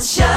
sunshine.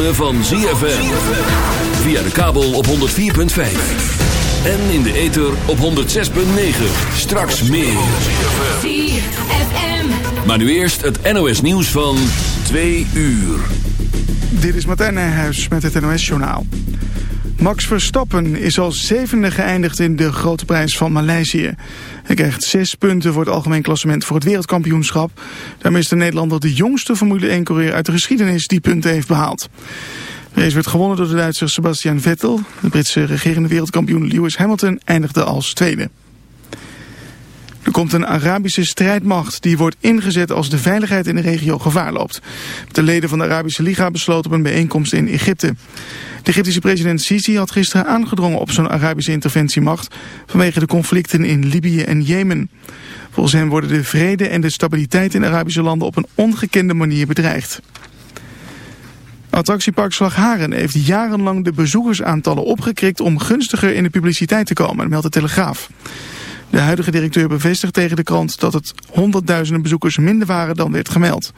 Ritme van ZFM. Via de kabel op 104.5. En in de ether op 106.9. Straks meer. ZFM. Maar nu eerst het NOS nieuws van 2 uur. Dit is Martijn Nijhuis met het NOS journaal. Max Verstappen is als zevende geëindigd in de grote prijs van Maleisië. Hij krijgt zes punten voor het algemeen klassement voor het wereldkampioenschap. Daarmee is de Nederlander de jongste Formule 1-coureur uit de geschiedenis die punten heeft behaald. De race werd gewonnen door de Duitser Sebastian Vettel. De Britse regerende wereldkampioen Lewis Hamilton eindigde als tweede. Er komt een Arabische strijdmacht die wordt ingezet als de veiligheid in de regio gevaar loopt. De leden van de Arabische Liga besloten op een bijeenkomst in Egypte. De Egyptische president Sisi had gisteren aangedrongen op zo'n Arabische interventiemacht vanwege de conflicten in Libië en Jemen. Volgens hem worden de vrede en de stabiliteit in Arabische landen op een ongekende manier bedreigd. Attractiepark Slagharen heeft jarenlang de bezoekersaantallen opgekrikt om gunstiger in de publiciteit te komen, meldt de Telegraaf. De huidige directeur bevestigt tegen de krant dat het honderdduizenden bezoekers minder waren dan werd gemeld.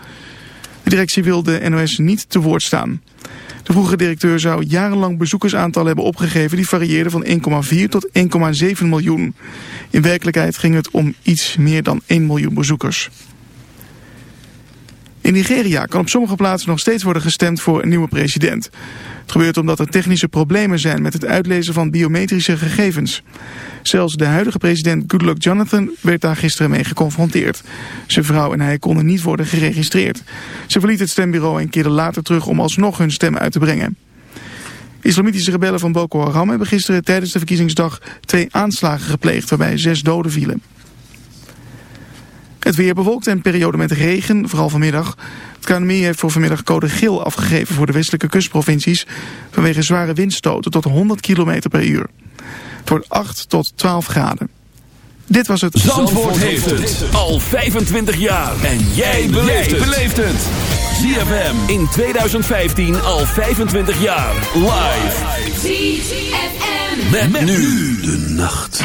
De directie wil de NOS niet te woord staan. De vroegere directeur zou jarenlang bezoekersaantallen hebben opgegeven die varieerden van 1,4 tot 1,7 miljoen. In werkelijkheid ging het om iets meer dan 1 miljoen bezoekers. In Nigeria kan op sommige plaatsen nog steeds worden gestemd voor een nieuwe president. Het gebeurt omdat er technische problemen zijn met het uitlezen van biometrische gegevens. Zelfs de huidige president Goodluck Jonathan werd daar gisteren mee geconfronteerd. Zijn vrouw en hij konden niet worden geregistreerd. Ze verliet het stembureau en keerde later terug om alsnog hun stem uit te brengen. Islamitische rebellen van Boko Haram hebben gisteren tijdens de verkiezingsdag twee aanslagen gepleegd waarbij zes doden vielen. Het weer bewolkt en periode met regen, vooral vanmiddag. Het KNMI heeft voor vanmiddag code geel afgegeven voor de westelijke kustprovincies... vanwege zware windstoten tot 100 km per uur. Het wordt 8 tot 12 graden. Dit was het... Zandvoort, heeft het al 25 jaar. En jij beleeft het. ZFM in 2015 al 25 jaar. Live. ZFM. met nu de nacht.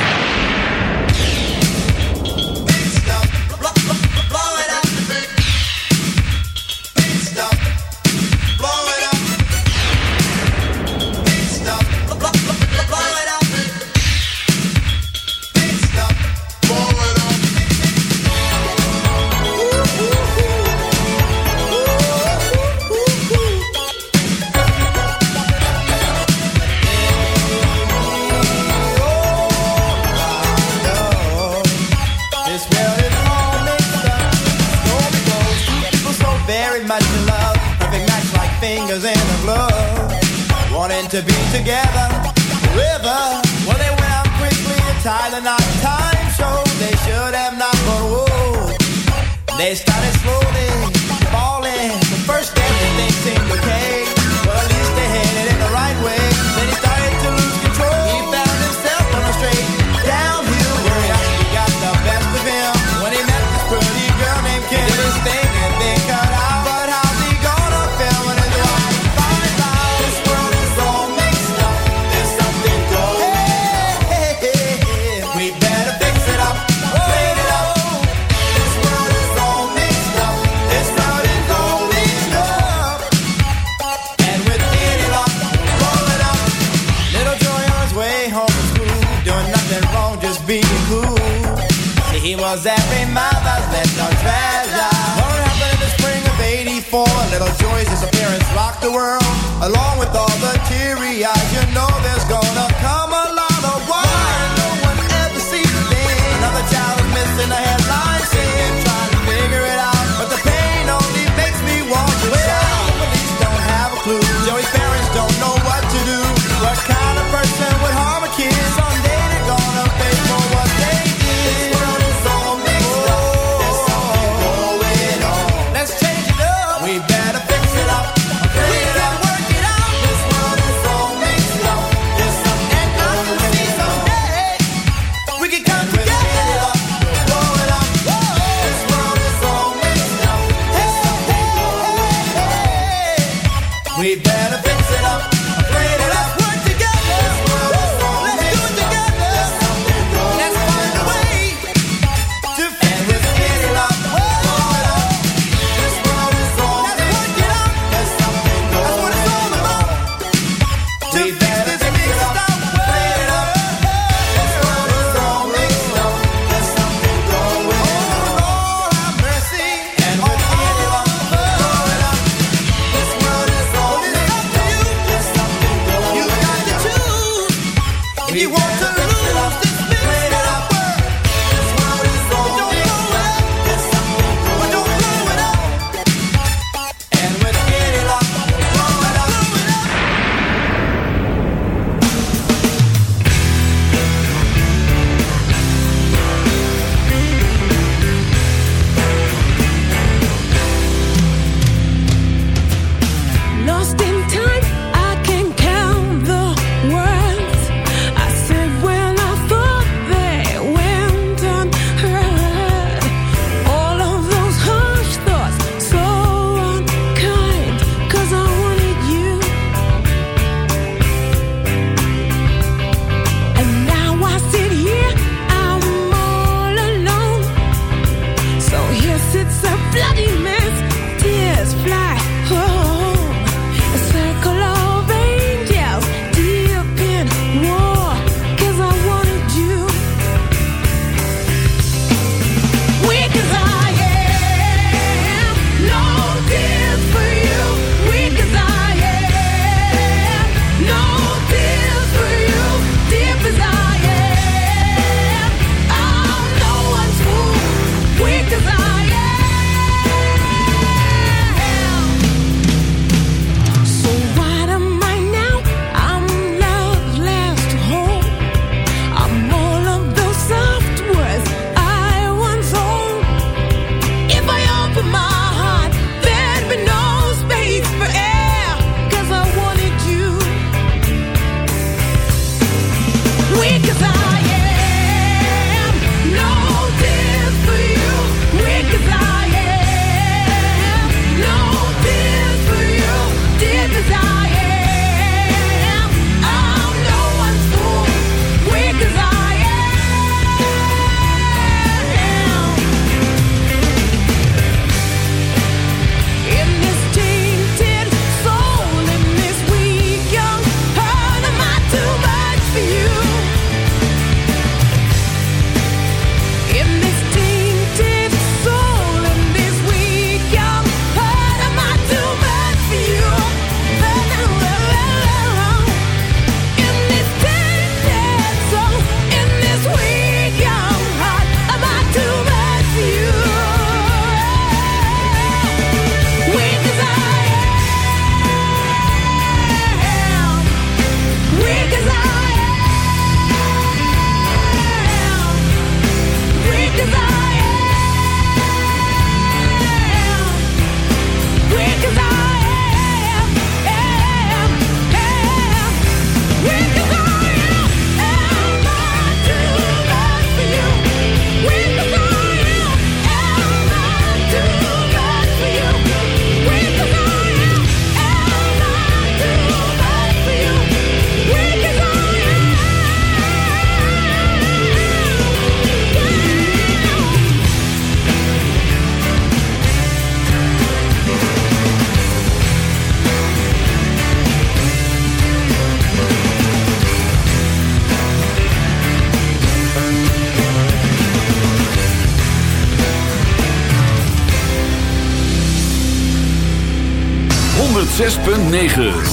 106.9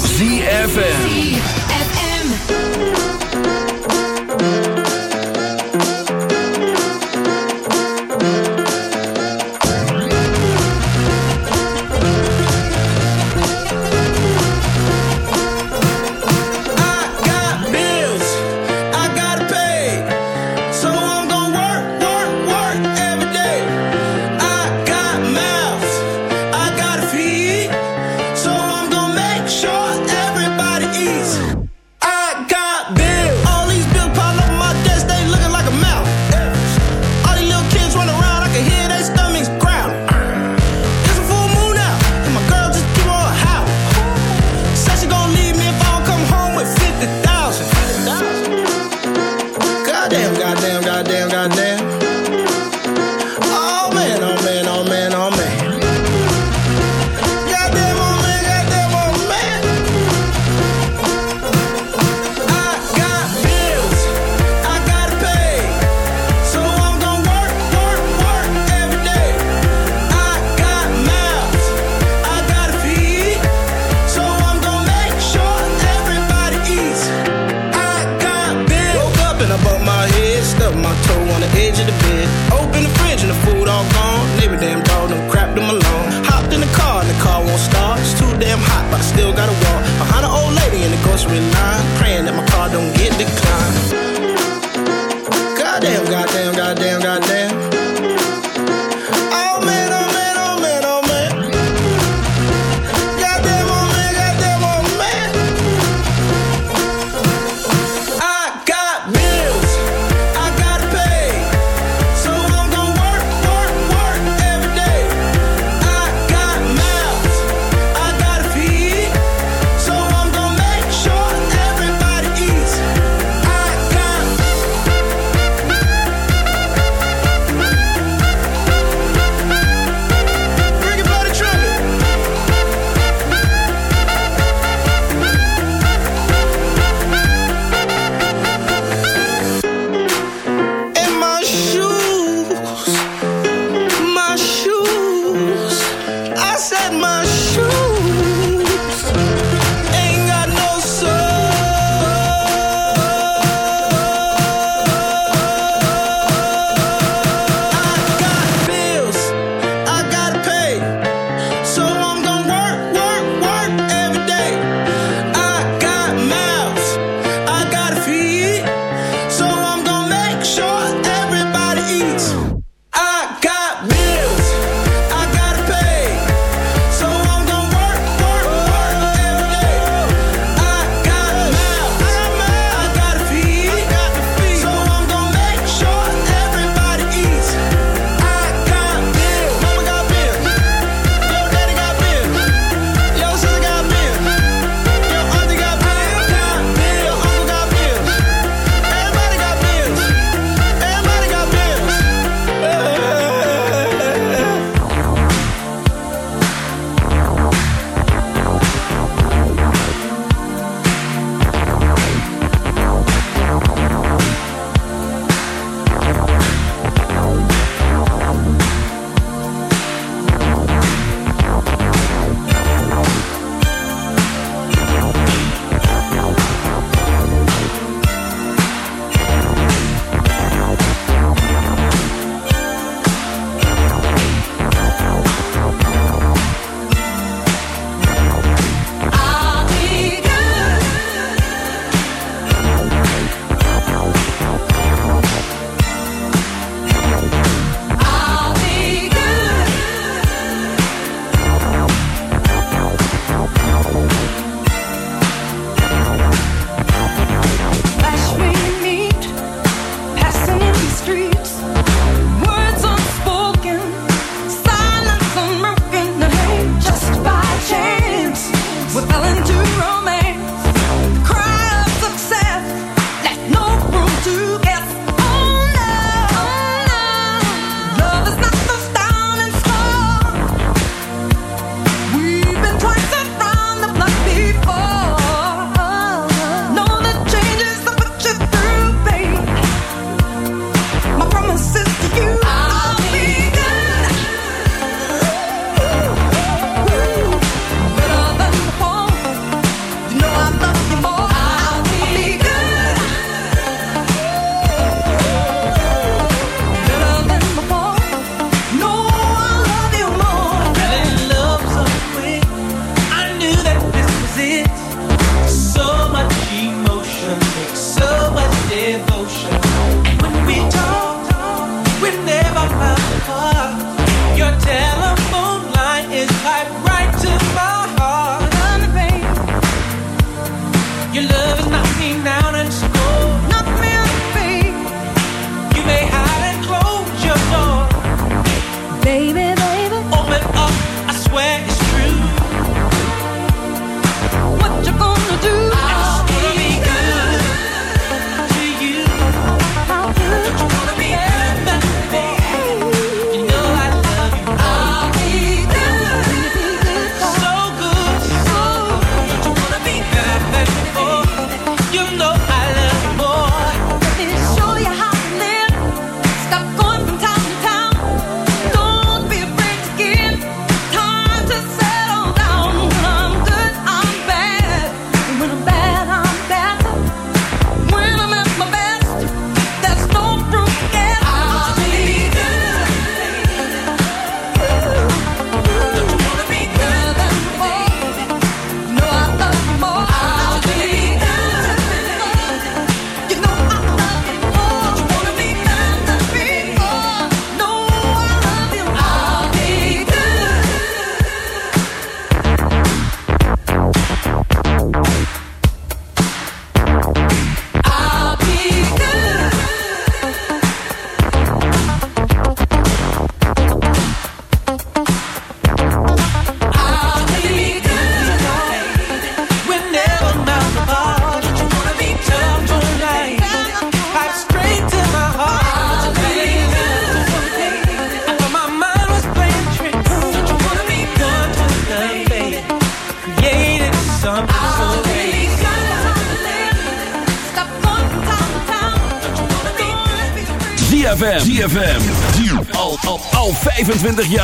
25 jaar.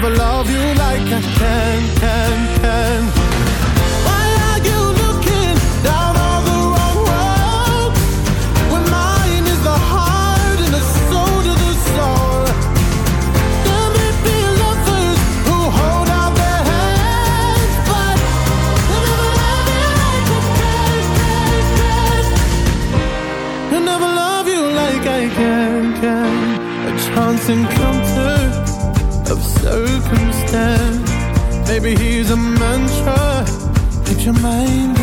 never love you Maybe he's a mantra. Keep your mind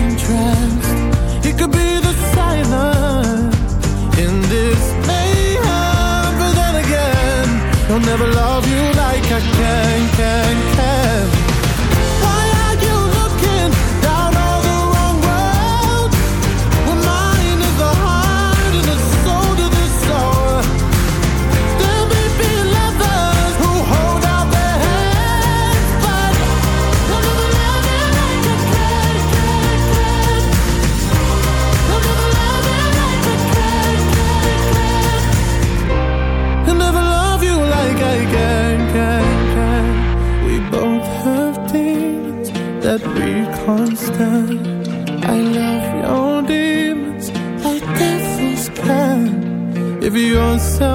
so